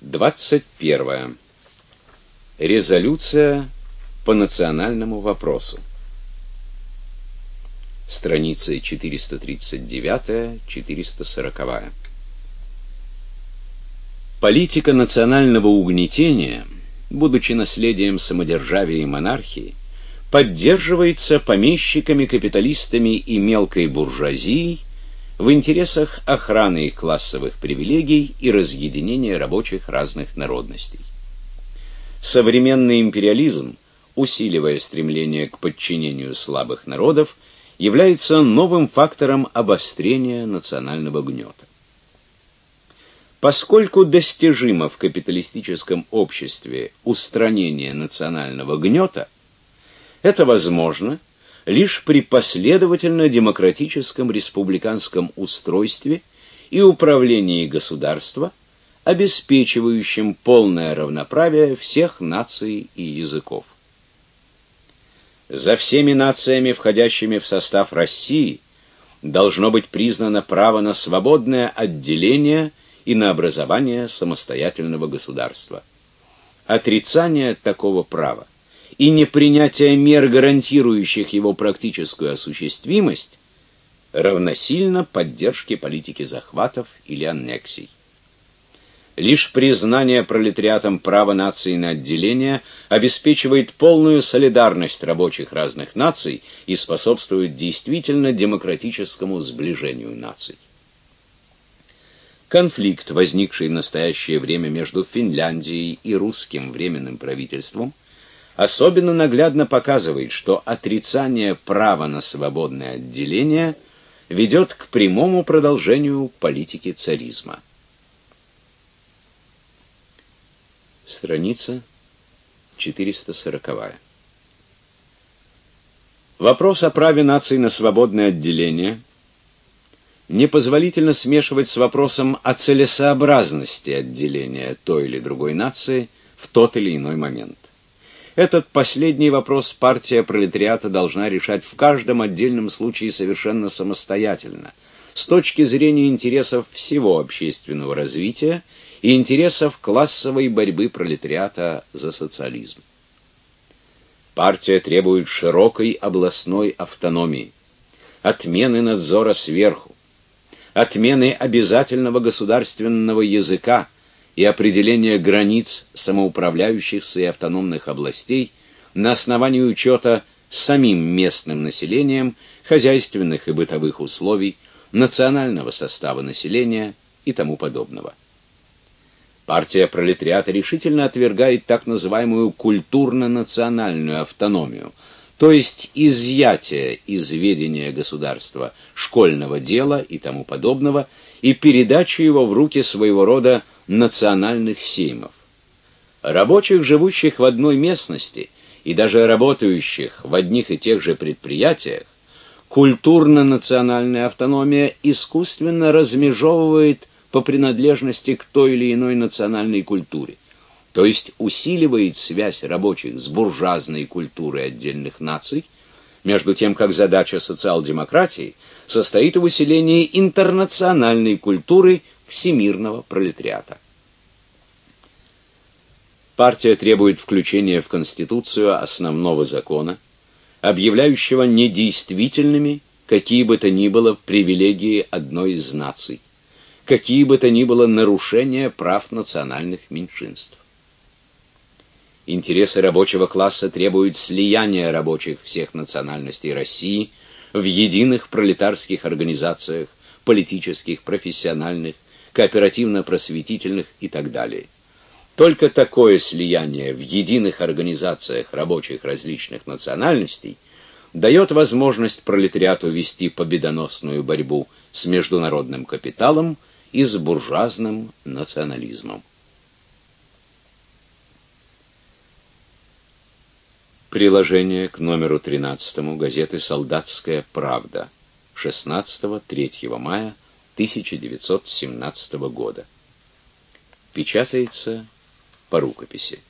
21. Резолюция по национальному вопросу. Страницы 439-440. Политика национального угнетения, будучи наследием самодержавия и монархии, поддерживается помещиками, капиталистами и мелкой буржуазией в интересах охраны их классовых привилегий и разъединения рабочих разных народностей. Современный империализм, усиливая стремление к подчинению слабых народов, является новым фактором обострения национального гнета. Поскольку достижимо в капиталистическом обществе устранение национального гнета, это возможно лишь при последовательно демократическом республиканском устройстве и управлении государства, обеспечивающем полное равноправие всех наций и языков. За всеми нациями, входящими в состав России, должно быть признано право на свободное отделение и на образование самостоятельного государства. Отрицание такого права и непринятие мер, гарантирующих его практическую осуществимость, равносильно поддержке политики захватов или аннексий. Лишь признание пролетариатом права нации на отделение обеспечивает полную солидарность рабочих разных наций и способствует действительно демократическому сближению наций. Конфликт, возникший в настоящее время между Финляндией и русским временным правительством, особенно наглядно показывает, что отрицание права на свободное отделение ведет к прямому продолжению политики царизма. Страница 440. Вопрос о праве нации на свободное отделение – непозволительно смешивать с вопросом о целесообразности отделения той или другой нации в тот или иной момент. Этот последний вопрос партия пролетариата должна решать в каждом отдельном случае совершенно самостоятельно, с точки зрения интересов всего общественного развития и интересов классовой борьбы пролетариата за социализм. Партия требует широкой областной автономии, отмены надзора сверху, отмены обязательного государственного языка и определения границ самоуправляющихся и автономных областей на основании учета самим местным населением хозяйственных и бытовых условий, национального состава населения и тому подобного. Партия пролетариата решительно отвергает так называемую культурно-национальную автономию – то есть изъятие из ведения государства школьного дела и тому подобного и передачу его в руки своего рода национальных сеймов. Рабочих, живущих в одной местности и даже работающих в одних и тех же предприятиях, культурно-национальная автономия искусственно размежевывает по принадлежности к той или иной национальной культуре то есть усиливает связь рабочих с буржуазной культурой отдельных наций, между тем как задача социал-демократии состоит в усилении интернациональной культуры всемирного пролетариата. Партия требует включения в Конституцию основного закона, объявляющего недействительными какие бы то ни было привилегии одной из наций, какие бы то ни было нарушения прав национальных меньшинств. Интересы рабочего класса требуют слияния рабочих всех национальностей России в единых пролетарских организациях, политических, профессиональных, кооперативно-просветительных и так далее. Только такое слияние в единых организациях рабочих различных национальностей дает возможность пролетариату вести победоносную борьбу с международным капиталом и с буржуазным национализмом. Приложение к номеру 13 газеты Солдатская правда. 16-3 мая 1917 года. Печатается по рукописи.